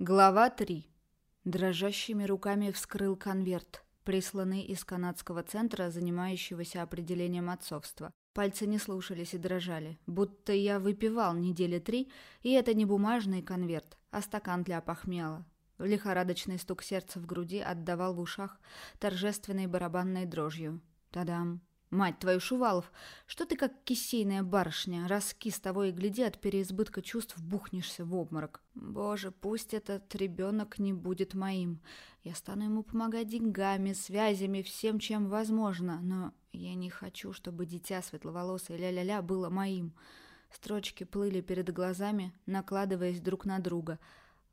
Глава 3. Дрожащими руками вскрыл конверт, присланный из канадского центра, занимающегося определением отцовства. Пальцы не слушались и дрожали, будто я выпивал недели три, и это не бумажный конверт, а стакан для похмела. Лихорадочный стук сердца в груди отдавал в ушах торжественной барабанной дрожью. Тадам! «Мать твою, Шувалов, что ты как кисейная барышня, раскис того и гляди, от переизбытка чувств бухнешься в обморок. Боже, пусть этот ребенок не будет моим. Я стану ему помогать деньгами, связями, всем, чем возможно, но я не хочу, чтобы дитя светловолосое ля-ля-ля было моим». Строчки плыли перед глазами, накладываясь друг на друга.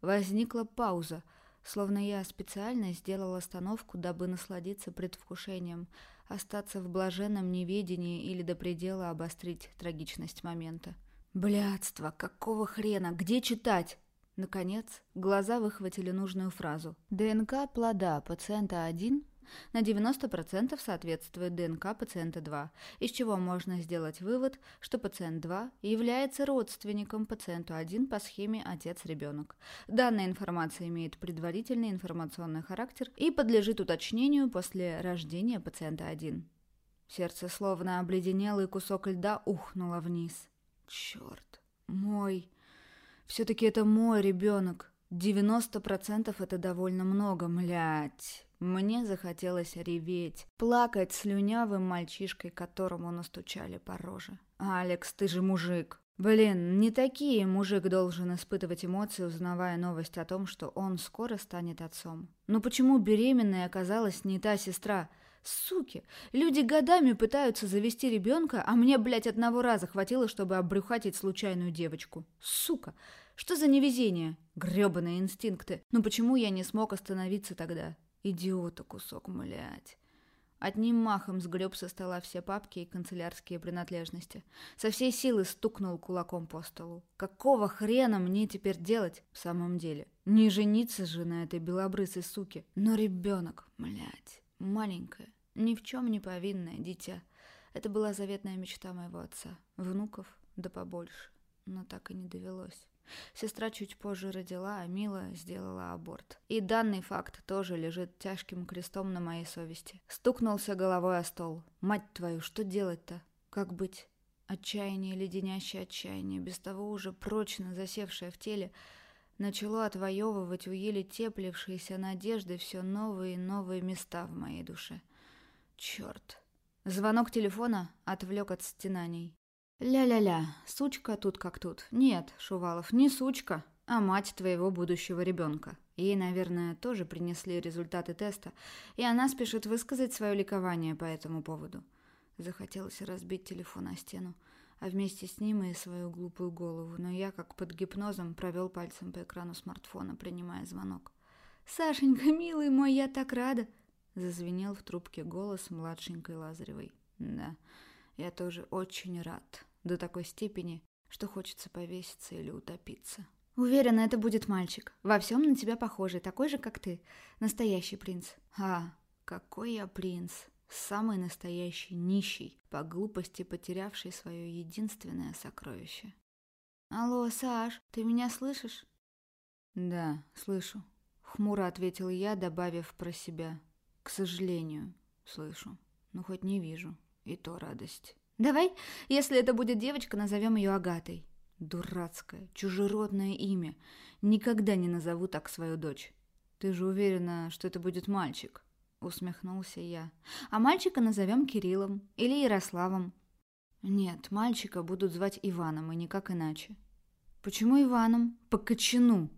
Возникла пауза, словно я специально сделал остановку, дабы насладиться предвкушением – остаться в блаженном неведении или до предела обострить трагичность момента. Блядство, какого хрена? Где читать? Наконец, глаза выхватили нужную фразу. ДНК плода пациента 1 на 90% соответствует ДНК пациента 2, из чего можно сделать вывод, что пациент 2 является родственником пациенту 1 по схеме отец-ребенок. Данная информация имеет предварительный информационный характер и подлежит уточнению после рождения пациента 1. Сердце словно обледенело, и кусок льда ухнуло вниз. Черт, мой. Все-таки это мой ребенок. 90% это довольно много, млять. Мне захотелось реветь, плакать слюнявым мальчишкой, которому настучали по роже. «Алекс, ты же мужик!» Блин, не такие мужик должен испытывать эмоции, узнавая новость о том, что он скоро станет отцом. Но почему беременной оказалась не та сестра? Суки! Люди годами пытаются завести ребенка, а мне, блядь, одного раза хватило, чтобы обрюхатить случайную девочку. Сука! Что за невезение? Грёбаные инстинкты. Но почему я не смог остановиться тогда? Идиота кусок, млять. Одним махом сгреб со стола все папки и канцелярские принадлежности. Со всей силы стукнул кулаком по столу. Какого хрена мне теперь делать в самом деле? Не жениться же на этой белобрысой суке. Но ребенок, млять, маленькое, ни в чем не повинное дитя. Это была заветная мечта моего отца. Внуков, да побольше. Но так и не довелось. Сестра чуть позже родила, а Мила сделала аборт. И данный факт тоже лежит тяжким крестом на моей совести. Стукнулся головой о стол. Мать твою, что делать-то? Как быть? Отчаяние, леденящее отчаяние, без того уже прочно засевшее в теле, начало отвоевывать у еле теплившиеся надежды все новые и новые места в моей душе. Черт. Звонок телефона отвлек от стенаний. Ля-ля-ля, сучка тут как тут. Нет, Шувалов, не сучка, а мать твоего будущего ребенка. Ей, наверное, тоже принесли результаты теста, и она спешит высказать свое ликование по этому поводу. Захотелось разбить телефон о стену, а вместе с ним и свою глупую голову, но я, как под гипнозом, провел пальцем по экрану смартфона, принимая звонок. «Сашенька, милый мой, я так рада!» Зазвенел в трубке голос младшенькой Лазаревой. «Да, я тоже очень рад. До такой степени, что хочется повеситься или утопиться. Уверена, это будет мальчик. Во всем на тебя похожий, такой же, как ты. Настоящий принц. А, какой я принц. Самый настоящий нищий, по глупости потерявший свое единственное сокровище. «Алло, Саш, ты меня слышишь?» «Да, слышу», — хмуро ответил я, добавив про себя. «К сожалению, слышу, но хоть не вижу». И то радость. Давай, если это будет девочка, назовем ее Агатой. Дурацкое, чужеродное имя. Никогда не назову так свою дочь. Ты же уверена, что это будет мальчик? Усмехнулся я. А мальчика назовем Кириллом или Ярославом. Нет, мальчика будут звать Иваном, и никак иначе. Почему Иваном? По кочану.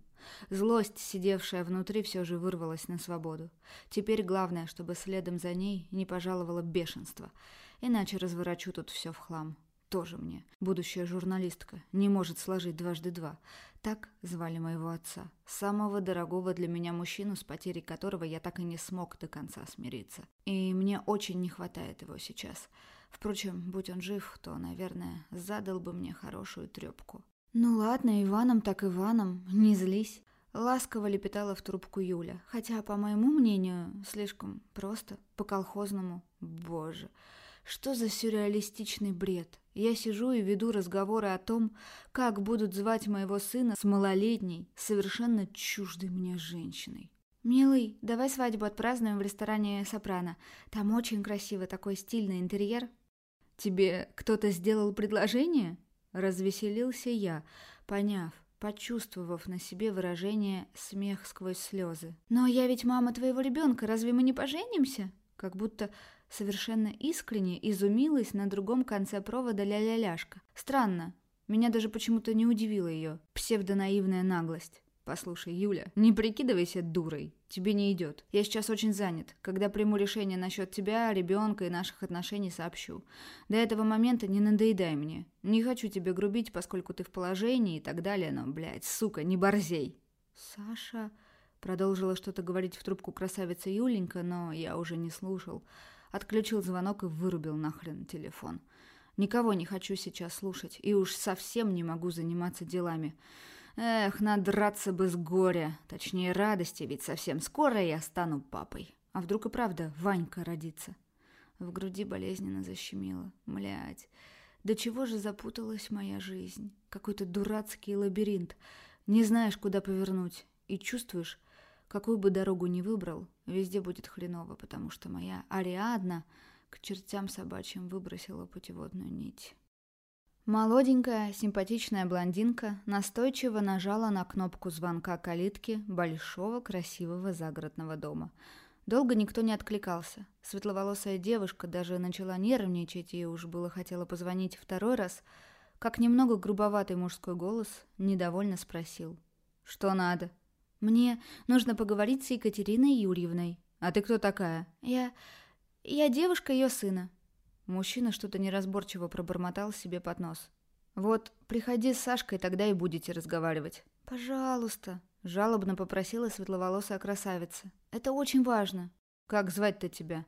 Злость, сидевшая внутри, все же вырвалась на свободу. Теперь главное, чтобы следом за ней не пожаловало бешенство — Иначе разворачу тут все в хлам. Тоже мне. Будущая журналистка. Не может сложить дважды два. Так звали моего отца. Самого дорогого для меня мужчину, с потерей которого я так и не смог до конца смириться. И мне очень не хватает его сейчас. Впрочем, будь он жив, то, наверное, задал бы мне хорошую трепку. «Ну ладно, Иваном так Иваном, не злись». Ласково лепетала в трубку Юля, хотя, по моему мнению, слишком просто, по-колхозному. Боже, Что за сюрреалистичный бред? Я сижу и веду разговоры о том, как будут звать моего сына с малолетней, совершенно чуждой мне женщиной. «Милый, давай свадьбу отпразднуем в ресторане «Сопрано». Там очень красиво, такой стильный интерьер». «Тебе кто-то сделал предложение?» Развеселился я, поняв, почувствовав на себе выражение «смех сквозь слезы». «Но я ведь мама твоего ребенка, разве мы не поженимся?» Как будто совершенно искренне изумилась на другом конце провода ля-ля-ляшка. Странно, меня даже почему-то не удивила ее псевдонаивная наглость. «Послушай, Юля, не прикидывайся дурой. Тебе не идет. Я сейчас очень занят. Когда приму решение насчет тебя, ребенка и наших отношений, сообщу. До этого момента не надоедай мне. Не хочу тебе грубить, поскольку ты в положении и так далее, но, блядь, сука, не борзей». «Саша...» Продолжила что-то говорить в трубку красавица Юленька, но я уже не слушал. Отключил звонок и вырубил нахрен телефон. Никого не хочу сейчас слушать, и уж совсем не могу заниматься делами. Эх, надраться бы с горя, точнее радости, ведь совсем скоро я стану папой. А вдруг и правда Ванька родится? В груди болезненно защемило. Млять, до чего же запуталась моя жизнь? Какой-то дурацкий лабиринт. Не знаешь, куда повернуть. И чувствуешь, какую бы дорогу ни выбрал, везде будет хреново, потому что моя Ариадна к чертям собачьим выбросила путеводную нить. Молоденькая, симпатичная блондинка настойчиво нажала на кнопку звонка калитки большого красивого загородного дома. Долго никто не откликался. Светловолосая девушка даже начала нервничать и уж было хотела позвонить второй раз, как немного грубоватый мужской голос недовольно спросил. «Что надо?» «Мне нужно поговорить с Екатериной Юрьевной». «А ты кто такая?» «Я... я девушка ее сына». Мужчина что-то неразборчиво пробормотал себе под нос. «Вот, приходи с Сашкой, тогда и будете разговаривать». «Пожалуйста», — жалобно попросила светловолосая красавица. «Это очень важно». «Как звать-то тебя?»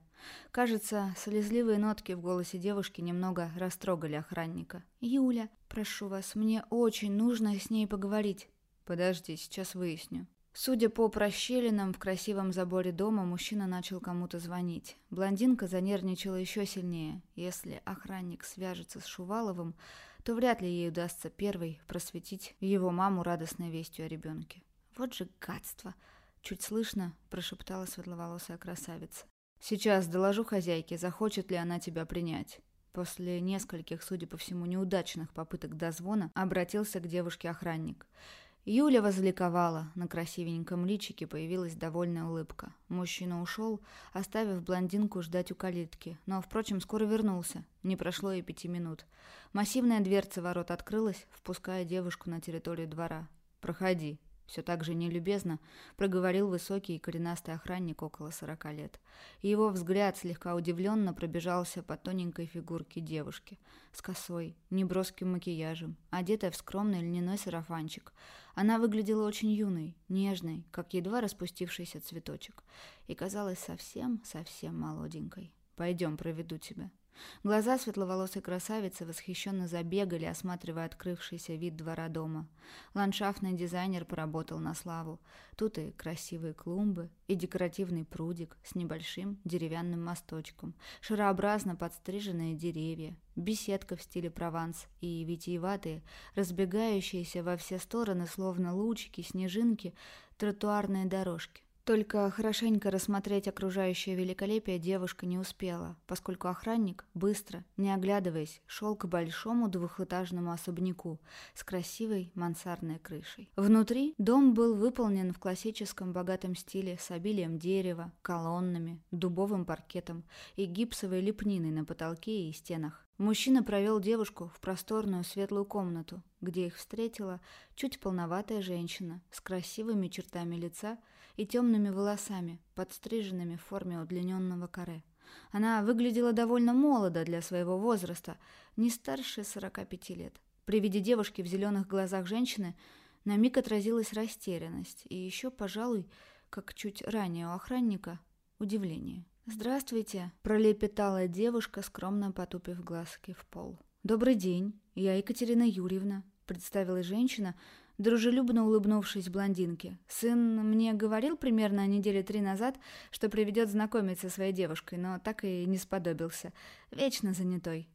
Кажется, слезливые нотки в голосе девушки немного растрогали охранника. «Юля, прошу вас, мне очень нужно с ней поговорить». «Подожди, сейчас выясню». Судя по прощелинам в красивом заборе дома, мужчина начал кому-то звонить. Блондинка занервничала еще сильнее. Если охранник свяжется с Шуваловым, то вряд ли ей удастся первой просветить его маму радостной вестью о ребенке. «Вот же гадство!» — чуть слышно прошептала светловолосая красавица. «Сейчас доложу хозяйке, захочет ли она тебя принять». После нескольких, судя по всему, неудачных попыток дозвона обратился к девушке охранник — Юля возликовала, на красивеньком личике появилась довольная улыбка. Мужчина ушел, оставив блондинку ждать у калитки, но, впрочем, скоро вернулся. Не прошло и пяти минут. Массивная дверца ворот открылась, впуская девушку на территорию двора. «Проходи», все так же нелюбезно проговорил высокий и коренастый охранник около сорока лет. его взгляд слегка удивленно пробежался по тоненькой фигурке девушки с косой, неброским макияжем, одетая в скромный льняной сарафанчик. Она выглядела очень юной, нежной, как едва распустившийся цветочек, и казалась совсем-совсем молоденькой. «Пойдем, проведу тебя», Глаза светловолосой красавицы восхищенно забегали, осматривая открывшийся вид двора дома. Ландшафтный дизайнер поработал на славу. Тут и красивые клумбы, и декоративный прудик с небольшим деревянным мосточком, шарообразно подстриженные деревья, беседка в стиле Прованс и витиеватые, разбегающиеся во все стороны, словно лучики, снежинки, тротуарные дорожки. Только хорошенько рассмотреть окружающее великолепие девушка не успела, поскольку охранник, быстро, не оглядываясь, шел к большому двухэтажному особняку с красивой мансардной крышей. Внутри дом был выполнен в классическом богатом стиле с обилием дерева, колоннами, дубовым паркетом и гипсовой лепниной на потолке и стенах. Мужчина провел девушку в просторную светлую комнату, где их встретила чуть полноватая женщина с красивыми чертами лица и темными волосами, подстриженными в форме удлиненного каре. Она выглядела довольно молодо для своего возраста, не старше 45 лет. При виде девушки в зеленых глазах женщины на миг отразилась растерянность и еще, пожалуй, как чуть ранее у охранника, удивление. «Здравствуйте», – пролепетала девушка, скромно потупив глазки в пол. «Добрый день, я Екатерина Юрьевна», – представилась женщина, дружелюбно улыбнувшись блондинке. «Сын мне говорил примерно недели три назад, что приведет знакомиться со своей девушкой, но так и не сподобился. Вечно занятой».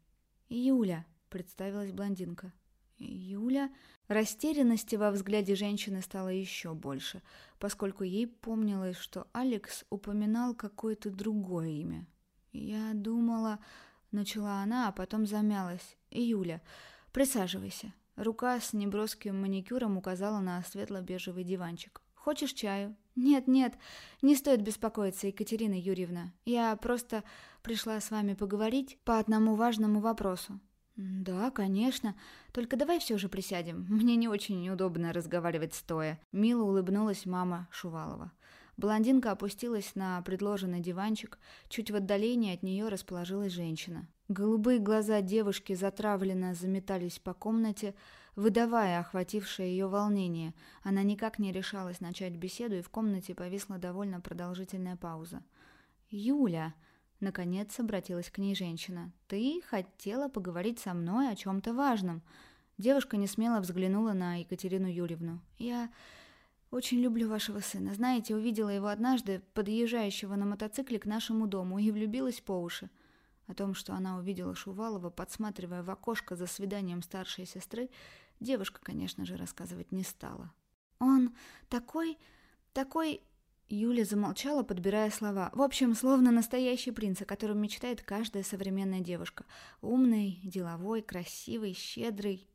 «Юля», — представилась блондинка. «Юля...» Растерянности во взгляде женщины стало еще больше, поскольку ей помнилось, что Алекс упоминал какое-то другое имя. «Я думала...» — начала она, а потом замялась. «Юля, присаживайся». Рука с неброским маникюром указала на светло-бежевый диванчик. «Хочешь чаю?» «Нет, нет, не стоит беспокоиться, Екатерина Юрьевна. Я просто пришла с вами поговорить по одному важному вопросу». «Да, конечно. Только давай все же присядем. Мне не очень удобно разговаривать стоя». Мило улыбнулась мама Шувалова. Блондинка опустилась на предложенный диванчик. Чуть в отдалении от нее расположилась женщина. Голубые глаза девушки затравленно заметались по комнате, выдавая охватившее ее волнение. Она никак не решалась начать беседу, и в комнате повисла довольно продолжительная пауза. «Юля!» — наконец обратилась к ней женщина. «Ты хотела поговорить со мной о чем-то важном». Девушка несмело взглянула на Екатерину Юрьевну. «Я...» «Очень люблю вашего сына. Знаете, увидела его однажды, подъезжающего на мотоцикле к нашему дому, и влюбилась по уши. О том, что она увидела Шувалова, подсматривая в окошко за свиданием старшей сестры, девушка, конечно же, рассказывать не стала. «Он такой... такой...» Юля замолчала, подбирая слова. В общем, словно настоящий принц, о котором мечтает каждая современная девушка. Умный, деловой, красивый, щедрый.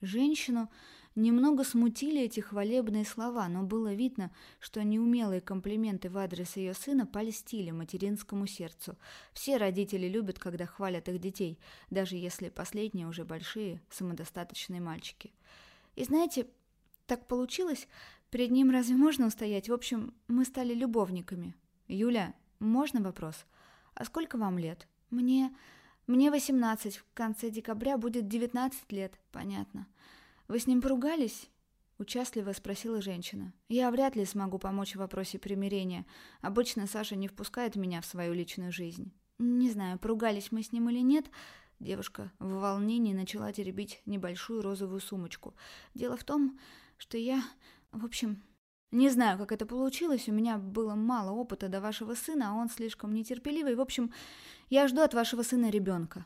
Женщину Немного смутили эти хвалебные слова, но было видно, что неумелые комплименты в адрес ее сына польстили материнскому сердцу. Все родители любят, когда хвалят их детей, даже если последние уже большие, самодостаточные мальчики. И знаете, так получилось, перед ним разве можно устоять? В общем, мы стали любовниками. Юля, можно вопрос? А сколько вам лет? Мне... Мне 18, в конце декабря будет 19 лет, понятно. «Вы с ним поругались?» — участливо спросила женщина. «Я вряд ли смогу помочь в вопросе примирения. Обычно Саша не впускает меня в свою личную жизнь. Не знаю, поругались мы с ним или нет». Девушка в волнении начала теребить небольшую розовую сумочку. «Дело в том, что я... В общем, не знаю, как это получилось, у меня было мало опыта до вашего сына, а он слишком нетерпеливый. В общем, я жду от вашего сына ребенка.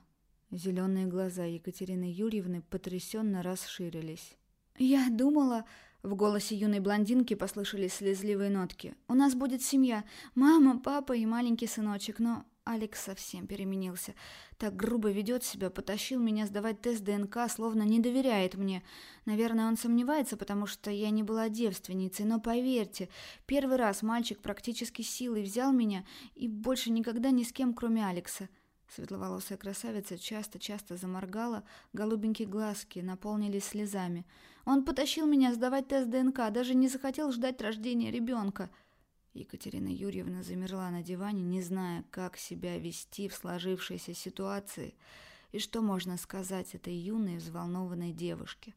Зеленые глаза Екатерины Юрьевны потрясенно расширились. «Я думала...» В голосе юной блондинки послышались слезливые нотки. «У нас будет семья. Мама, папа и маленький сыночек. Но Алекс совсем переменился. Так грубо ведет себя, потащил меня сдавать тест ДНК, словно не доверяет мне. Наверное, он сомневается, потому что я не была девственницей. Но поверьте, первый раз мальчик практически силой взял меня и больше никогда ни с кем, кроме Алекса. Светловолосая красавица часто-часто заморгала, голубенькие глазки наполнились слезами. «Он потащил меня сдавать тест ДНК, даже не захотел ждать рождения ребенка!» Екатерина Юрьевна замерла на диване, не зная, как себя вести в сложившейся ситуации и что можно сказать этой юной взволнованной девушке.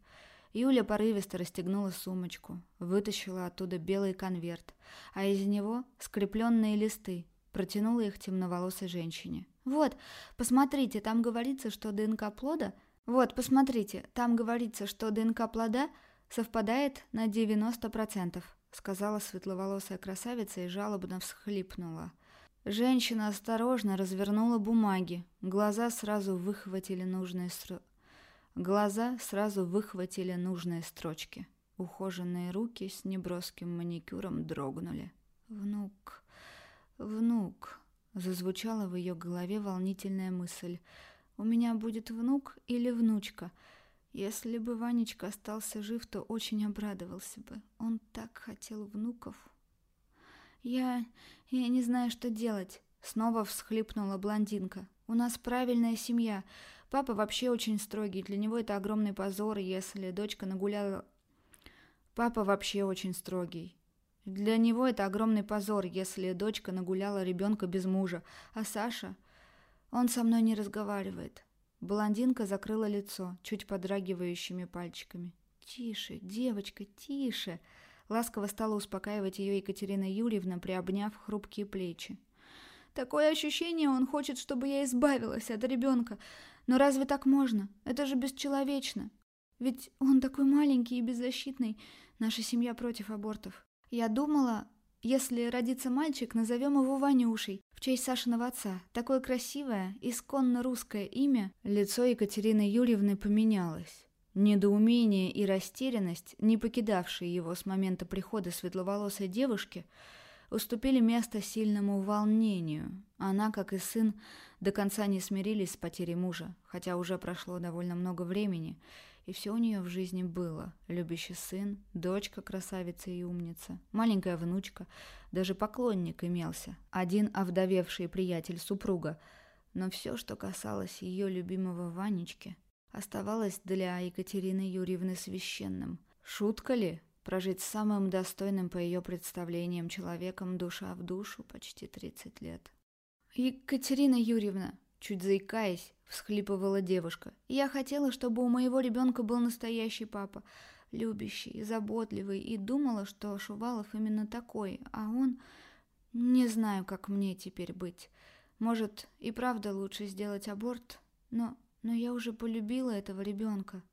Юля порывисто расстегнула сумочку, вытащила оттуда белый конверт, а из него скрепленные листы, протянула их темноволосой женщине. «Вот, посмотрите, там говорится, что ДНК плода...» «Вот, посмотрите, там говорится, что ДНК плода совпадает на 90%, сказала светловолосая красавица и жалобно всхлипнула. Женщина осторожно развернула бумаги. Глаза сразу выхватили нужные стро... Глаза сразу выхватили нужные строчки. Ухоженные руки с неброским маникюром дрогнули. «Внук, внук», Зазвучала в ее голове волнительная мысль. «У меня будет внук или внучка?» Если бы Ванечка остался жив, то очень обрадовался бы. Он так хотел внуков. «Я... я не знаю, что делать», — снова всхлипнула блондинка. «У нас правильная семья. Папа вообще очень строгий. Для него это огромный позор, если дочка нагуляла...» «Папа вообще очень строгий. Для него это огромный позор, если дочка нагуляла ребенка без мужа, а Саша... Он со мной не разговаривает. Блондинка закрыла лицо, чуть подрагивающими пальчиками. «Тише, девочка, тише!» Ласково стала успокаивать ее Екатерина Юрьевна, приобняв хрупкие плечи. «Такое ощущение, он хочет, чтобы я избавилась от ребенка. Но разве так можно? Это же бесчеловечно. Ведь он такой маленький и беззащитный. Наша семья против абортов. Я думала, если родится мальчик, назовем его Ванюшей, в честь Сашиного отца. Такое красивое, исконно русское имя. Лицо Екатерины Юрьевны поменялось. Недоумение и растерянность, не покидавшие его с момента прихода светловолосой девушки, уступили место сильному волнению. Она, как и сын, до конца не смирились с потерей мужа, хотя уже прошло довольно много времени, и все у нее в жизни было. Любящий сын, дочка красавица и умница, маленькая внучка, даже поклонник имелся, один овдовевший приятель супруга. Но все, что касалось ее любимого Ванечки, оставалось для Екатерины Юрьевны священным. Шутка ли прожить самым достойным по ее представлениям человеком душа в душу почти 30 лет. «Екатерина Юрьевна», чуть заикаясь, всхлипывала девушка, «я хотела, чтобы у моего ребенка был настоящий папа, любящий, заботливый, и думала, что Шувалов именно такой, а он... Не знаю, как мне теперь быть. Может, и правда лучше сделать аборт, но, но я уже полюбила этого ребенка».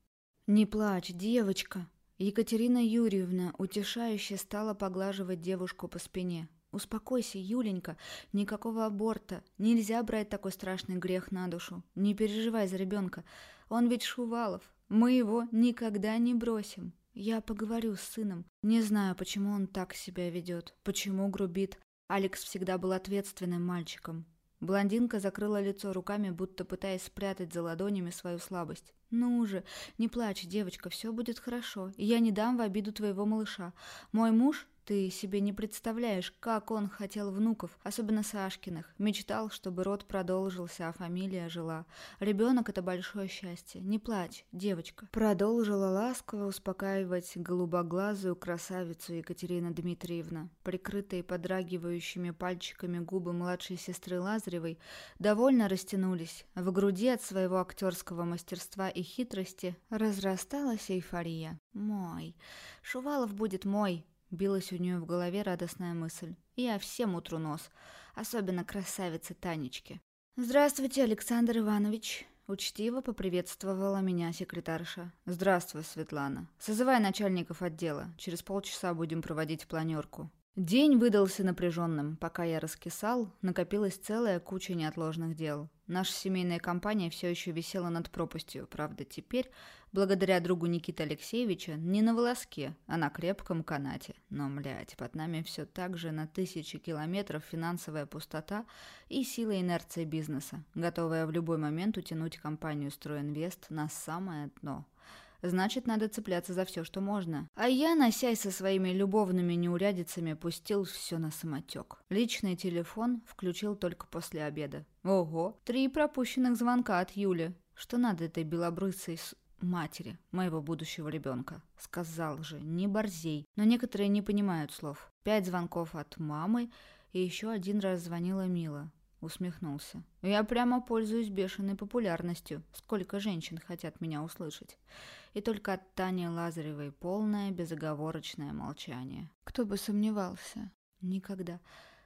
«Не плачь, девочка», Екатерина Юрьевна утешающе стала поглаживать девушку по спине. «Успокойся, Юленька, никакого аборта. Нельзя брать такой страшный грех на душу. Не переживай за ребенка. Он ведь Шувалов. Мы его никогда не бросим. Я поговорю с сыном. Не знаю, почему он так себя ведет, почему грубит. Алекс всегда был ответственным мальчиком. Блондинка закрыла лицо руками, будто пытаясь спрятать за ладонями свою слабость. «Ну же, не плачь, девочка, все будет хорошо. Я не дам в обиду твоего малыша. Мой муж ты себе не представляешь, как он хотел внуков, особенно Сашкиных. Мечтал, чтобы род продолжился, а фамилия жила. Ребенок — это большое счастье. Не плачь, девочка. Продолжила ласково успокаивать голубоглазую красавицу Екатерина Дмитриевна. Прикрытые подрагивающими пальчиками губы младшей сестры Лазаревой довольно растянулись. В груди от своего актерского мастерства и хитрости разрасталась эйфория. «Мой. Шувалов будет мой. Билась у нее в голове радостная мысль. Я всем утру нос, особенно красавице Танечке. «Здравствуйте, Александр Иванович!» Учтиво поприветствовала меня секретарша. «Здравствуй, Светлана. Созывай начальников отдела. Через полчаса будем проводить планерку». День выдался напряженным. Пока я раскисал, накопилась целая куча неотложных дел. Наша семейная компания все еще висела над пропастью. Правда, теперь, благодаря другу Никиты Алексеевича, не на волоске, а на крепком канате. Но, млядь, под нами все так же на тысячи километров финансовая пустота и сила инерции бизнеса, готовая в любой момент утянуть компанию «Стройинвест» на самое дно – Значит, надо цепляться за все, что можно. А я, носясь со своими любовными неурядицами, пустил все на самотек. Личный телефон включил только после обеда. Ого, три пропущенных звонка от Юли. Что надо этой белобрысой с матери моего будущего ребенка. Сказал же, не борзей. Но некоторые не понимают слов. Пять звонков от мамы, и еще один раз звонила Мила. Усмехнулся. Я прямо пользуюсь бешеной популярностью. Сколько женщин хотят меня услышать и только от Тани Лазаревой полное безоговорочное молчание. Кто бы сомневался. Никогда.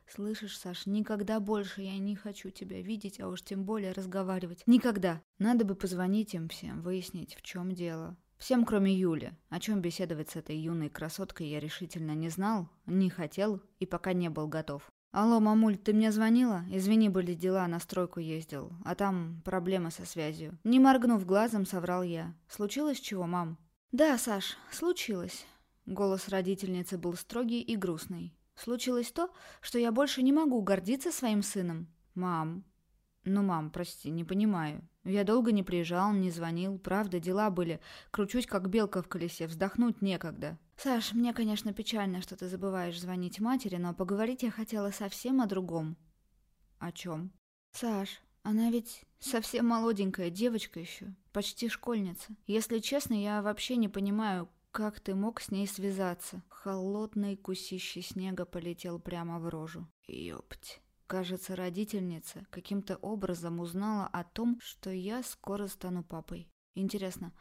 Слышишь, Саш, никогда больше я не хочу тебя видеть, а уж тем более разговаривать. Никогда. Надо бы позвонить им всем, выяснить, в чем дело. Всем, кроме Юли. О чем беседовать с этой юной красоткой я решительно не знал, не хотел и пока не был готов. «Алло, мамуль, ты мне звонила? Извини, были дела, на стройку ездил. А там проблемы со связью». Не моргнув глазом, соврал я. «Случилось чего, мам?» «Да, Саш, случилось». Голос родительницы был строгий и грустный. «Случилось то, что я больше не могу гордиться своим сыном». «Мам». «Ну, мам, прости, не понимаю. Я долго не приезжал, не звонил. Правда, дела были. Кручусь, как белка в колесе, вздохнуть некогда». «Саш, мне, конечно, печально, что ты забываешь звонить матери, но поговорить я хотела совсем о другом». «О чем?» «Саш, она ведь совсем молоденькая девочка еще, почти школьница. Если честно, я вообще не понимаю, как ты мог с ней связаться?» Холодный кусище снега полетел прямо в рожу. «Ёпть». Кажется, родительница каким-то образом узнала о том, что я скоро стану папой. Интересно,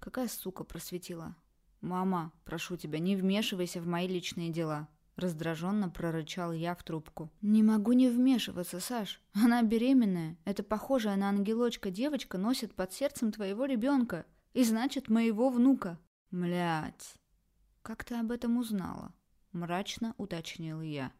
какая сука просветила? «Мама, прошу тебя, не вмешивайся в мои личные дела», — раздраженно прорычал я в трубку. «Не могу не вмешиваться, Саш. Она беременная. Это похожая на ангелочка девочка носит под сердцем твоего ребенка. И значит, моего внука. Млять. Как ты об этом узнала? Мрачно уточнил я.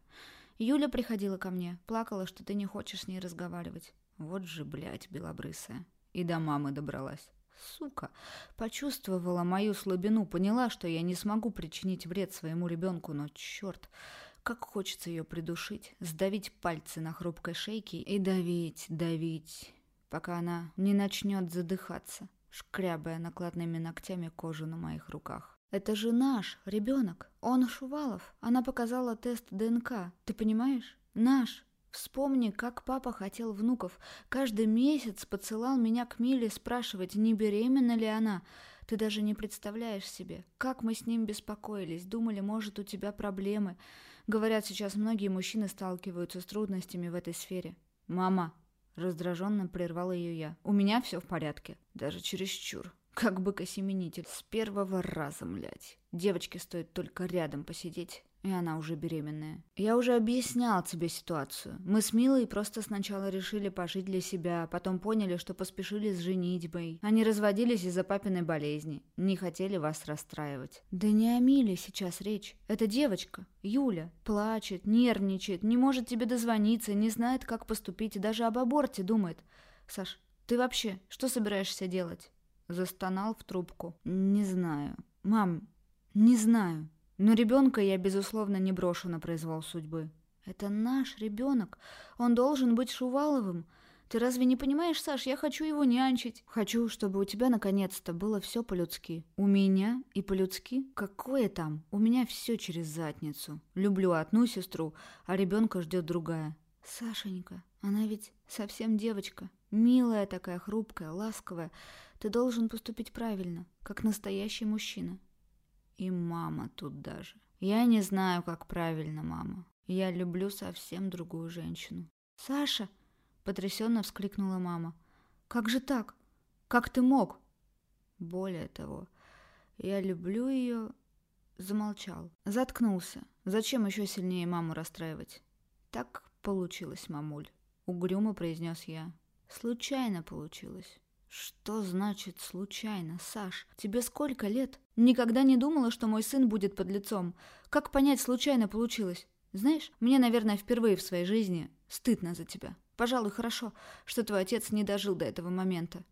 Юля приходила ко мне, плакала, что ты не хочешь с ней разговаривать. Вот же, блядь, белобрысая. И до мамы добралась. Сука, почувствовала мою слабину, поняла, что я не смогу причинить вред своему ребенку, но черт, как хочется ее придушить, сдавить пальцы на хрупкой шейке и давить, давить, пока она не начнет задыхаться, шкрябая накладными ногтями кожу на моих руках. Это же наш ребенок, он Шувалов, она показала тест ДНК, ты понимаешь? Наш. Вспомни, как папа хотел внуков. Каждый месяц подсылал меня к Миле спрашивать, не беременна ли она. Ты даже не представляешь себе, как мы с ним беспокоились, думали, может, у тебя проблемы. Говорят, сейчас многие мужчины сталкиваются с трудностями в этой сфере. «Мама!» – раздраженно прервала ее я. «У меня все в порядке. Даже чересчур. Как быкосеменитель. С первого раза, млять. Девочке стоит только рядом посидеть, и она уже беременная. Я уже объяснял тебе ситуацию. Мы с Милой просто сначала решили пожить для себя, а потом поняли, что поспешили с женитьбой. Они разводились из-за папиной болезни. Не хотели вас расстраивать. Да не о Миле сейчас речь. Это девочка, Юля, плачет, нервничает, не может тебе дозвониться, не знает, как поступить, и даже об аборте думает. Саш, ты вообще что собираешься делать? Застонал в трубку. Не знаю. Мам, не знаю. Но ребенка я, безусловно, не брошу на произвол судьбы. Это наш ребенок. Он должен быть Шуваловым. Ты разве не понимаешь, Саш, я хочу его нянчить. Хочу, чтобы у тебя наконец-то было все по-людски. У меня и по-людски? Какое там? У меня все через задницу. Люблю одну сестру, а ребенка ждет другая. Сашенька, она ведь совсем девочка. Милая такая, хрупкая, ласковая. Ты должен поступить правильно, как настоящий мужчина. И мама тут даже. Я не знаю, как правильно, мама. Я люблю совсем другую женщину. «Саша!» — потрясенно вскликнула мама. «Как же так? Как ты мог?» Более того, я люблю ее... Замолчал. Заткнулся. Зачем еще сильнее маму расстраивать? Так получилось, мамуль. Угрюмо произнес я. Случайно получилось. «Что значит случайно, Саш? Тебе сколько лет? Никогда не думала, что мой сын будет под лицом. Как понять, случайно получилось? Знаешь, мне, наверное, впервые в своей жизни стыдно за тебя. Пожалуй, хорошо, что твой отец не дожил до этого момента».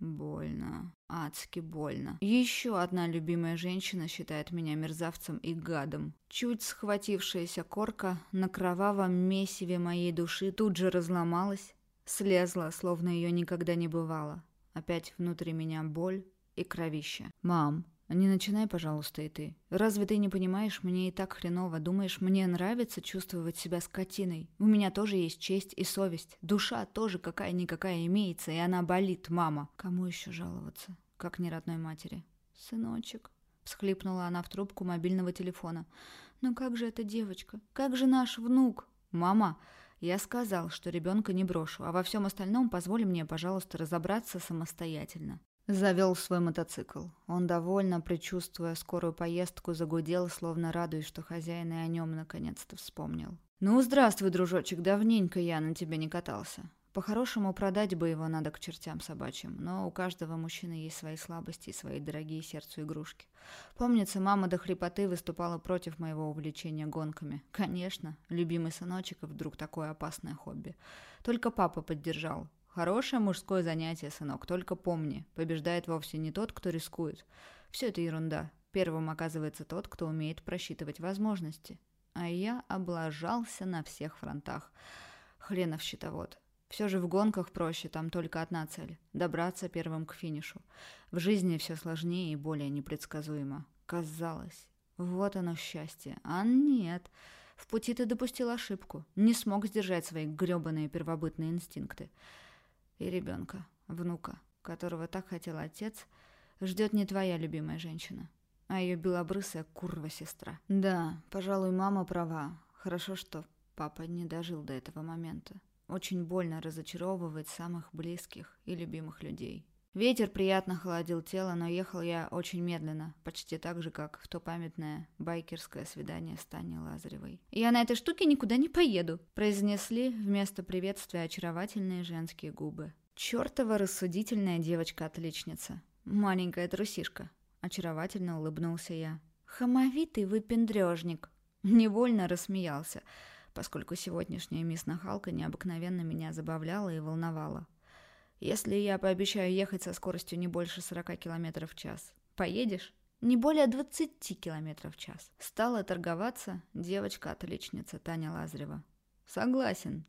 Больно. Адски больно. Еще одна любимая женщина считает меня мерзавцем и гадом. Чуть схватившаяся корка на кровавом месиве моей души тут же разломалась, Слезла, словно ее никогда не бывало. Опять внутри меня боль и кровище. «Мам, не начинай, пожалуйста, и ты. Разве ты не понимаешь, мне и так хреново. Думаешь, мне нравится чувствовать себя скотиной? У меня тоже есть честь и совесть. Душа тоже какая-никакая имеется, и она болит, мама. Кому еще жаловаться? Как не родной матери? Сыночек, всхлипнула она в трубку мобильного телефона. «Но как же эта девочка? Как же наш внук?» «Мама, я сказал, что ребенка не брошу, а во всем остальном позволь мне, пожалуйста, разобраться самостоятельно. Завел свой мотоцикл. Он, довольно предчувствуя скорую поездку, загудел, словно радуясь, что хозяин и о нем наконец-то вспомнил. «Ну, здравствуй, дружочек, давненько я на тебя не катался. По-хорошему, продать бы его надо к чертям собачьим, но у каждого мужчины есть свои слабости и свои дорогие сердцу игрушки. Помнится, мама до хрипоты выступала против моего увлечения гонками. Конечно, любимый сыночек и вдруг такое опасное хобби. Только папа поддержал. Хорошее мужское занятие, сынок, только помни, побеждает вовсе не тот, кто рискует. Все это ерунда. Первым оказывается тот, кто умеет просчитывать возможности. А я облажался на всех фронтах. Хренов щитовод. Все же в гонках проще, там только одна цель – добраться первым к финишу. В жизни все сложнее и более непредсказуемо. Казалось, вот оно счастье. А нет, в пути ты допустил ошибку, не смог сдержать свои гребаные первобытные инстинкты. И ребенка, внука, которого так хотел отец, ждет не твоя любимая женщина, а ее белобрысая курва-сестра. Да, пожалуй, мама права. Хорошо, что папа не дожил до этого момента. Очень больно разочаровывать самых близких и любимых людей. Ветер приятно холодил тело, но ехал я очень медленно, почти так же, как в то памятное байкерское свидание с Таней Лазаревой. «Я на этой штуке никуда не поеду», – произнесли вместо приветствия очаровательные женские губы. Чёртова рассудительная девочка-отличница. маленькая трусишка», — очаровательно улыбнулся я. «Хамовитый выпендрежник». Невольно рассмеялся, поскольку сегодняшняя мисс Нахалка необыкновенно меня забавляла и волновала. «Если я пообещаю ехать со скоростью не больше 40 км в час, поедешь?» «Не более 20 км в час». Стала торговаться девочка-отличница Таня Лазарева. «Согласен»,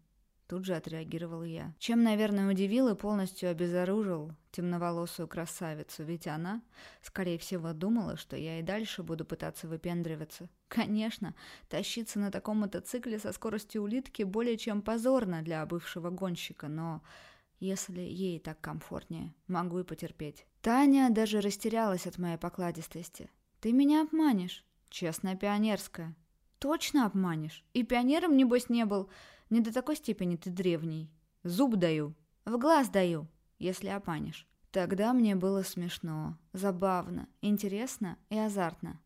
Тут же отреагировал я. Чем, наверное, удивил и полностью обезоружил темноволосую красавицу, ведь она, скорее всего, думала, что я и дальше буду пытаться выпендриваться. Конечно, тащиться на таком мотоцикле со скоростью улитки более чем позорно для бывшего гонщика, но если ей так комфортнее, могу и потерпеть. Таня даже растерялась от моей покладистости. «Ты меня обманешь?» «Честная пионерская». «Точно обманешь? И пионером, небось, не был?» Не до такой степени ты древний. Зуб даю. В глаз даю, если опанишь. Тогда мне было смешно, забавно, интересно и азартно.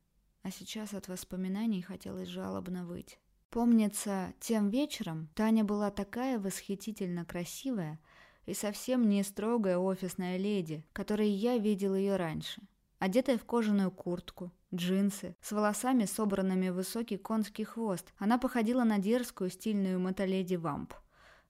А сейчас от воспоминаний хотелось жалобно выть. Помнится, тем вечером Таня была такая восхитительно красивая и совсем не строгая офисная леди, которой я видел ее раньше. Одетая в кожаную куртку, джинсы, с волосами, собранными в высокий конский хвост, она походила на дерзкую стильную мотоледи Вамп.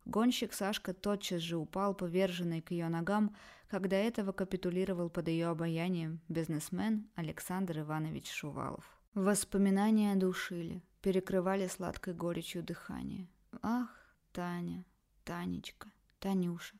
Гонщик Сашка тотчас же упал, поверженный к ее ногам, когда этого капитулировал под ее обаянием бизнесмен Александр Иванович Шувалов. Воспоминания душили, перекрывали сладкой горечью дыхание. Ах, Таня, Танечка, Танюша,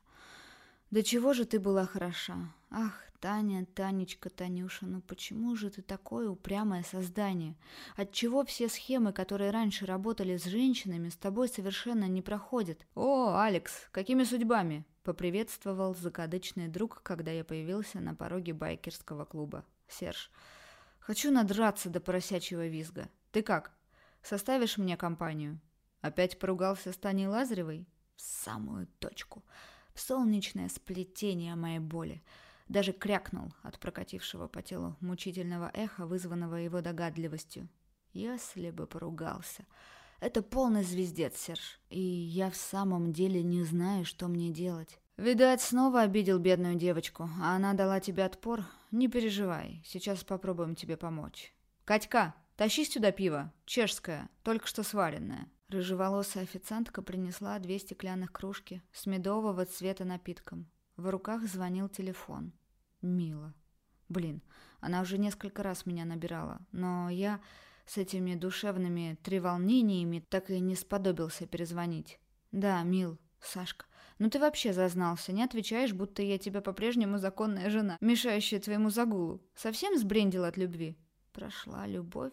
до чего же ты была хороша? Ах, Таня, Танечка, Танюша, ну почему же ты такое упрямое создание? Отчего все схемы, которые раньше работали с женщинами, с тобой совершенно не проходят? О, Алекс, какими судьбами? Поприветствовал закадычный друг, когда я появился на пороге байкерского клуба. Серж, хочу надраться до поросячьего визга. Ты как? Составишь мне компанию? Опять поругался с Таней Лазаревой? В самую точку. В солнечное сплетение моей боли даже крякнул от прокатившего по телу мучительного эха, вызванного его догадливостью. Если бы поругался. Это полный звездец, Серж. И я в самом деле не знаю, что мне делать. Видать, снова обидел бедную девочку, а она дала тебе отпор. Не переживай, сейчас попробуем тебе помочь. Катька, тащи сюда пиво. Чешское, только что сваренное. Рыжеволосая официантка принесла две стеклянных кружки с медового цвета напитком. В руках звонил телефон. Мила. Блин, она уже несколько раз меня набирала, но я с этими душевными треволнениями так и не сподобился перезвонить. Да, Мил, Сашка, ну ты вообще зазнался, не отвечаешь, будто я тебя по-прежнему законная жена, мешающая твоему загулу. Совсем сбрендил от любви? Прошла любовь,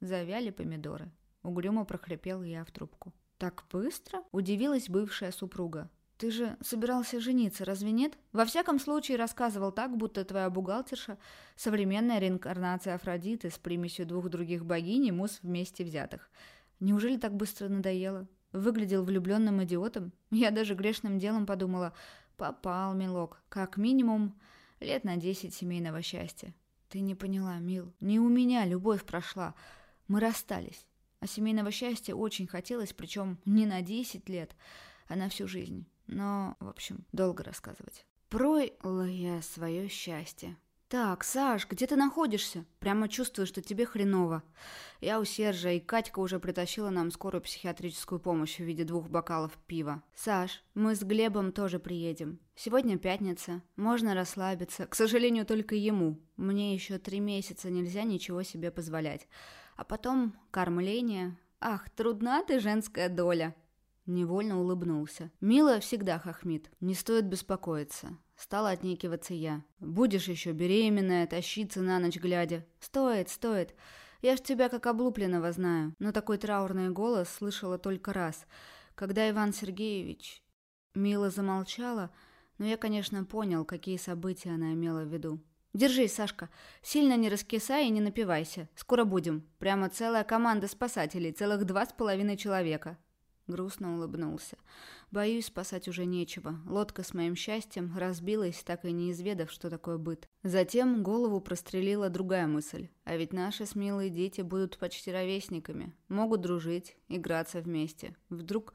завяли помидоры. Угрюмо прохрипел я в трубку. «Так быстро?» – удивилась бывшая супруга. «Ты же собирался жениться, разве нет? Во всяком случае рассказывал так, будто твоя бухгалтерша – современная реинкарнация Афродиты с примесью двух других богинь и мус вместе взятых. Неужели так быстро надоело? Выглядел влюбленным идиотом? Я даже грешным делом подумала, попал, милок, как минимум лет на десять семейного счастья. Ты не поняла, мил, не у меня любовь прошла, мы расстались. А семейного счастья очень хотелось, причем не на десять лет, а на всю жизнь. Но, в общем, долго рассказывать. Пройла я свое счастье. «Так, Саш, где ты находишься? Прямо чувствую, что тебе хреново. Я у Сержа, и Катька уже притащила нам скорую психиатрическую помощь в виде двух бокалов пива. Саш, мы с Глебом тоже приедем. Сегодня пятница, можно расслабиться. К сожалению, только ему. Мне еще три месяца нельзя ничего себе позволять. А потом кормление. Ах, трудна ты женская доля!» Невольно улыбнулся. Мила всегда хохмит. Не стоит беспокоиться. Стала отнекиваться я. Будешь еще беременная, тащиться на ночь глядя. Стоит, стоит. Я ж тебя как облупленного знаю. Но такой траурный голос слышала только раз. Когда Иван Сергеевич... Мила замолчала, но я, конечно, понял, какие события она имела в виду. «Держись, Сашка. Сильно не раскисай и не напивайся. Скоро будем. Прямо целая команда спасателей, целых два с половиной человека. Грустно улыбнулся. Боюсь, спасать уже нечего. Лодка с моим счастьем разбилась, так и не изведав, что такое быт. Затем голову прострелила другая мысль. А ведь наши смелые дети будут почти ровесниками. Могут дружить, играться вместе. Вдруг,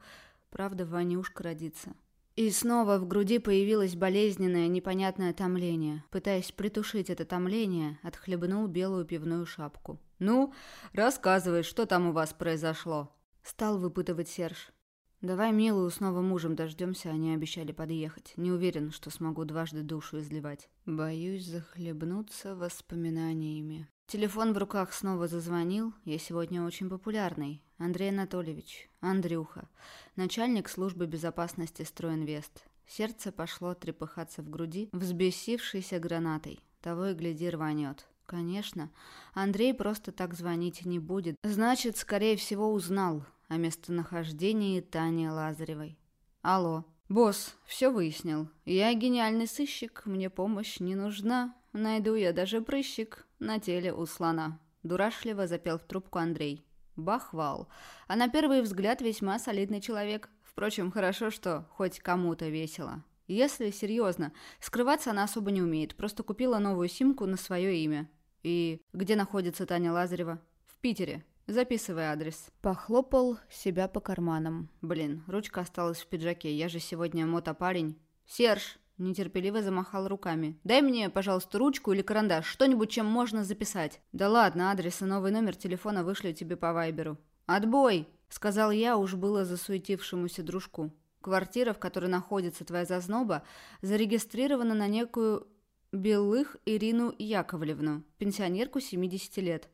правда, Ванюшка родится. И снова в груди появилось болезненное, непонятное томление. Пытаясь притушить это томление, отхлебнул белую пивную шапку. «Ну, рассказывай, что там у вас произошло?» Стал выпытывать Серж. «Давай милую снова мужем дождемся, они обещали подъехать. Не уверен, что смогу дважды душу изливать. Боюсь захлебнуться воспоминаниями». Телефон в руках снова зазвонил. Я сегодня очень популярный. Андрей Анатольевич, Андрюха, начальник службы безопасности Стройинвест. Сердце пошло трепыхаться в груди, взбесившейся гранатой. Того и гляди рванет. Конечно, Андрей просто так звонить не будет. Значит, скорее всего, узнал о местонахождении Тани Лазаревой. Алло. Босс, все выяснил. Я гениальный сыщик, мне помощь не нужна. Найду я даже прыщик на теле у слона. Дурашливо запел в трубку Андрей. Бахвал. А на первый взгляд весьма солидный человек. Впрочем, хорошо, что хоть кому-то весело. Если серьезно, скрываться она особо не умеет, просто купила новую симку на свое имя. И где находится Таня Лазарева? В Питере. Записывай адрес. Похлопал себя по карманам. Блин, ручка осталась в пиджаке, я же сегодня мотопарень. Серж, Нетерпеливо замахал руками. «Дай мне, пожалуйста, ручку или карандаш, что-нибудь, чем можно записать». «Да ладно, адрес и новый номер телефона вышлю тебе по вайберу». «Отбой!» — сказал я уж было засуетившемуся дружку. «Квартира, в которой находится твоя зазноба, зарегистрирована на некую Белых Ирину Яковлевну, пенсионерку 70 лет».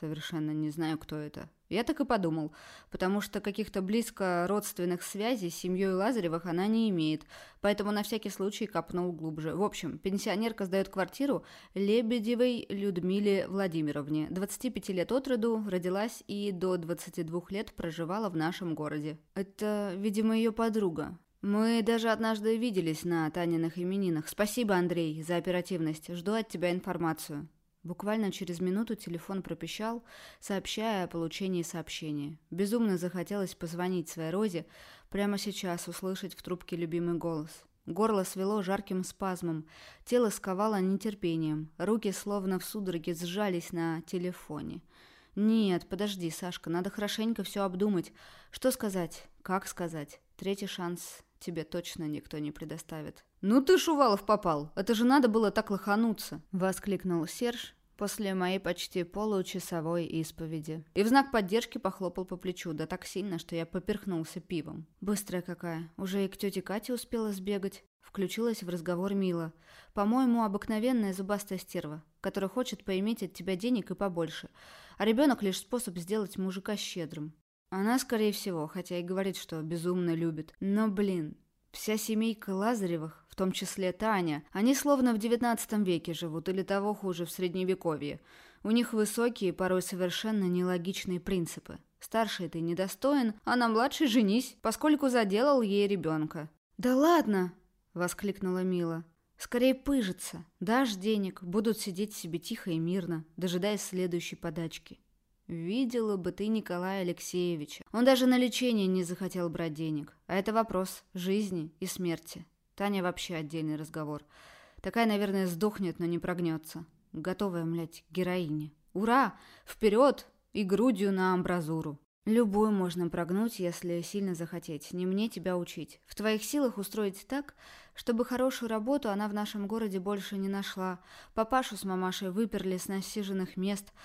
«Совершенно не знаю, кто это». Я так и подумал, потому что каких-то близко родственных связей с семьей Лазаревых она не имеет, поэтому на всякий случай копнул глубже. В общем, пенсионерка сдает квартиру Лебедевой Людмиле Владимировне, 25 лет от роду, родилась и до 22 лет проживала в нашем городе. Это, видимо, ее подруга. Мы даже однажды виделись на Таниных именинах. Спасибо, Андрей, за оперативность. Жду от тебя информацию. Буквально через минуту телефон пропищал, сообщая о получении сообщения. Безумно захотелось позвонить своей Розе, прямо сейчас услышать в трубке любимый голос. Горло свело жарким спазмом, тело сковало нетерпением, руки словно в судороге сжались на телефоне. «Нет, подожди, Сашка, надо хорошенько все обдумать. Что сказать? Как сказать? Третий шанс тебе точно никто не предоставит». «Ну ты, Шувалов, попал! Это же надо было так лохануться!» — воскликнул Серж, после моей почти получасовой исповеди. И в знак поддержки похлопал по плечу, да так сильно, что я поперхнулся пивом. Быстрая какая, уже и к тете Кате успела сбегать. Включилась в разговор Мила. По-моему, обыкновенная зубастая стерва, которая хочет поиметь от тебя денег и побольше. А ребенок лишь способ сделать мужика щедрым. Она, скорее всего, хотя и говорит, что безумно любит. Но, блин, Вся семейка Лазаревых, в том числе Таня, они словно в девятнадцатом веке живут, или того хуже, в средневековье. У них высокие, порой совершенно нелогичные принципы. Старший ты недостоин, а на младший женись, поскольку заделал ей ребенка. «Да ладно!» — воскликнула Мила. «Скорее пыжится. Дашь денег, будут сидеть себе тихо и мирно, дожидаясь следующей подачки. Видела бы ты Николая Алексеевича. Он даже на лечение не захотел брать денег. А это вопрос жизни и смерти. Таня вообще отдельный разговор. Такая, наверное, сдохнет, но не прогнется. Готовая, млять, героиня. Ура! Вперед! И грудью на амбразуру. Любую можно прогнуть, если сильно захотеть. Не мне тебя учить. В твоих силах устроить так, чтобы хорошую работу она в нашем городе больше не нашла. Папашу с мамашей выперли с насиженных мест –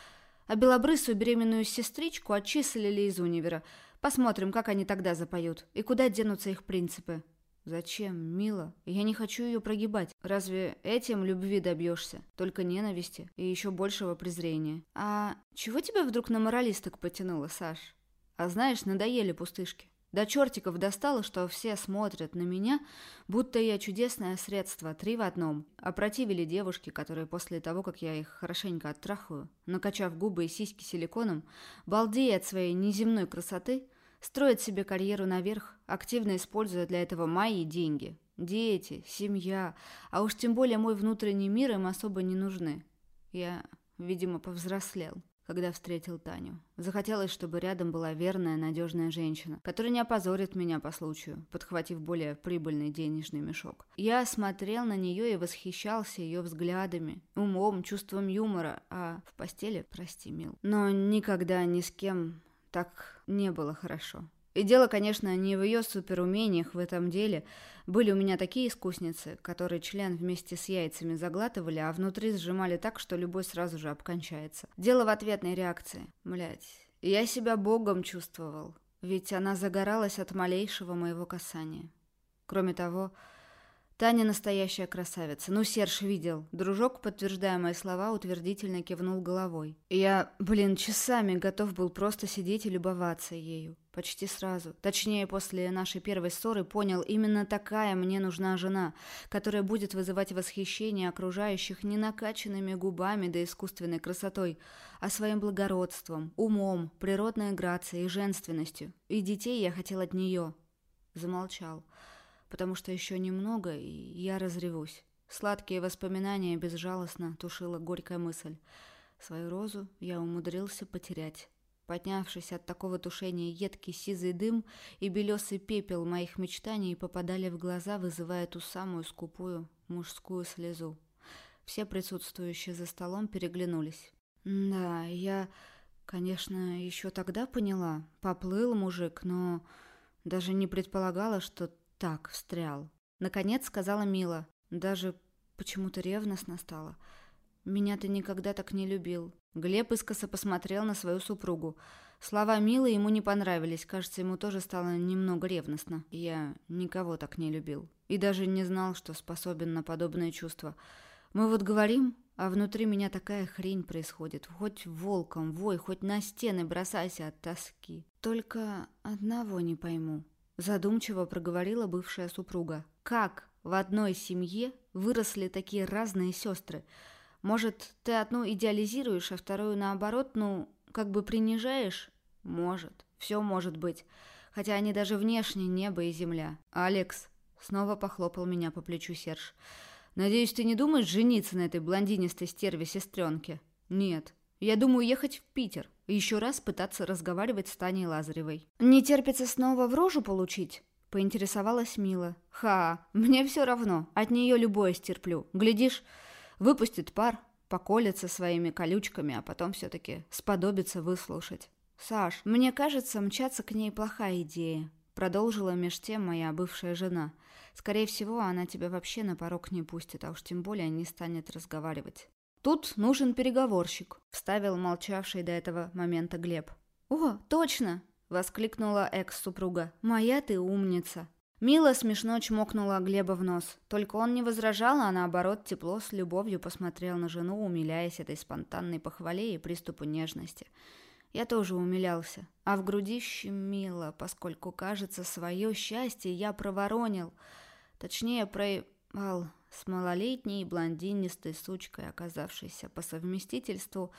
а белобрысую беременную сестричку отчислили из универа. Посмотрим, как они тогда запоют. И куда денутся их принципы. Зачем, мило? Я не хочу ее прогибать. Разве этим любви добьешься? Только ненависти и еще большего презрения. А чего тебя вдруг на моралисток потянуло, Саш? А знаешь, надоели пустышки. До чертиков достало, что все смотрят на меня, будто я чудесное средство, три в одном. Опротивили девушки, которые после того, как я их хорошенько оттрахаю, накачав губы и сиськи силиконом, балдея от своей неземной красоты, строят себе карьеру наверх, активно используя для этого мои деньги. Дети, семья, а уж тем более мой внутренний мир им особо не нужны. Я, видимо, повзрослел когда встретил Таню. Захотелось, чтобы рядом была верная, надежная женщина, которая не опозорит меня по случаю, подхватив более прибыльный денежный мешок. Я смотрел на нее и восхищался ее взглядами, умом, чувством юмора, а в постели, прости, мил. Но никогда ни с кем так не было хорошо. И дело, конечно, не в ее суперумениях в этом деле. Были у меня такие искусницы, которые член вместе с яйцами заглатывали, а внутри сжимали так, что любой сразу же обкончается. Дело в ответной реакции. Блять, я себя богом чувствовал, ведь она загоралась от малейшего моего касания. Кроме того, Таня настоящая красавица. Ну, Серж видел. Дружок, подтверждая мои слова, утвердительно кивнул головой. Я, блин, часами готов был просто сидеть и любоваться ею. Почти сразу. Точнее, после нашей первой ссоры понял, именно такая мне нужна жена, которая будет вызывать восхищение окружающих не накачанными губами да искусственной красотой, а своим благородством, умом, природной грацией и женственностью. И детей я хотел от нее. Замолчал потому что еще немного, и я разревусь. Сладкие воспоминания безжалостно тушила горькая мысль. Свою розу я умудрился потерять. Поднявшись от такого тушения, едкий сизый дым и белесый пепел моих мечтаний попадали в глаза, вызывая ту самую скупую мужскую слезу. Все присутствующие за столом переглянулись. «Да, я, конечно, еще тогда поняла. Поплыл мужик, но даже не предполагала, что так встрял. Наконец сказала Мила. Даже почему-то ревностно стало. Меня ты никогда так не любил. Глеб искоса посмотрел на свою супругу. Слова Милы ему не понравились. Кажется, ему тоже стало немного ревностно. Я никого так не любил. И даже не знал, что способен на подобные чувства. Мы вот говорим, а внутри меня такая хрень происходит. Хоть волком вой, хоть на стены бросайся от тоски. Только одного не пойму. Задумчиво проговорила бывшая супруга. Как в одной семье выросли такие разные сестры? Может, ты одну идеализируешь, а вторую наоборот, ну, как бы принижаешь? Может, все может быть. Хотя они даже внешне небо и земля. Алекс, снова похлопал меня по плечу Серж. Надеюсь, ты не думаешь жениться на этой блондинистой стерве сестренке? Нет, я думаю ехать в Питер еще раз пытаться разговаривать с Таней Лазаревой. «Не терпится снова в рожу получить?» — поинтересовалась Мила. «Ха, мне все равно, от нее любое стерплю. Глядишь, выпустит пар, поколется своими колючками, а потом все-таки сподобится выслушать». «Саш, мне кажется, мчаться к ней плохая идея», — продолжила меж тем моя бывшая жена. «Скорее всего, она тебя вообще на порог не пустит, а уж тем более не станет разговаривать. «Тут нужен переговорщик», — вставил молчавший до этого момента Глеб. «О, точно!» — воскликнула экс-супруга. «Моя ты умница!» Мила смешно чмокнула Глеба в нос. Только он не возражал, а наоборот тепло с любовью посмотрел на жену, умиляясь этой спонтанной похвале и приступу нежности. Я тоже умилялся. А в груди щемило, поскольку, кажется, свое счастье я проворонил. Точнее, проебал с малолетней блондинистой сучкой, оказавшейся по совместительству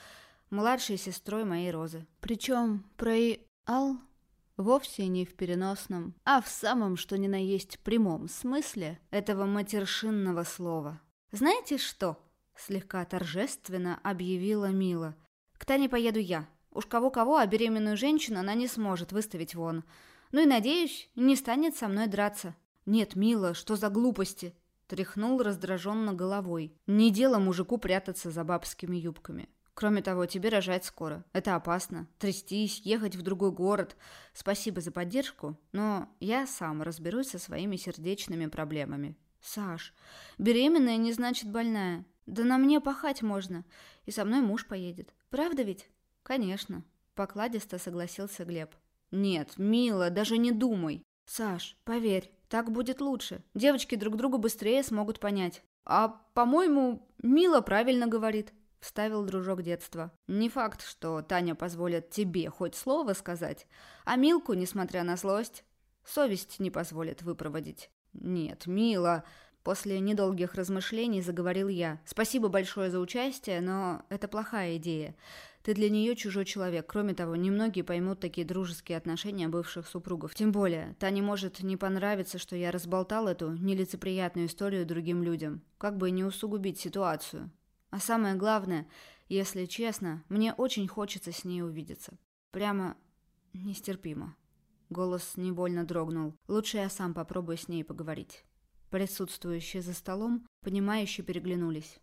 младшей сестрой моей Розы. Причем про Ал вовсе не в переносном, а в самом, что ни на есть прямом смысле этого матершинного слова. «Знаете что?» — слегка торжественно объявила Мила. «К Тане поеду я. Уж кого-кого, а беременную женщину она не сможет выставить вон. Ну и, надеюсь, не станет со мной драться». «Нет, Мила, что за глупости?» Тряхнул раздраженно головой. Не дело мужику прятаться за бабскими юбками. Кроме того, тебе рожать скоро. Это опасно. Трястись, ехать в другой город. Спасибо за поддержку, но я сам разберусь со своими сердечными проблемами. Саш, беременная не значит больная. Да на мне пахать можно. И со мной муж поедет. Правда ведь? Конечно. Покладисто согласился Глеб. Нет, мила, даже не думай. Саш, поверь, так будет лучше. Девочки друг друга быстрее смогут понять. А, по-моему, Мила правильно говорит, вставил дружок детства. Не факт, что Таня позволит тебе хоть слово сказать, а Милку, несмотря на злость, совесть не позволит выпроводить. Нет, Мила, После недолгих размышлений заговорил я. «Спасибо большое за участие, но это плохая идея. Ты для нее чужой человек. Кроме того, немногие поймут такие дружеские отношения бывших супругов. Тем более, Тане может не понравиться, что я разболтал эту нелицеприятную историю другим людям. Как бы не усугубить ситуацию. А самое главное, если честно, мне очень хочется с ней увидеться. Прямо нестерпимо». Голос невольно дрогнул. «Лучше я сам попробую с ней поговорить». Присутствующие за столом, понимающе переглянулись.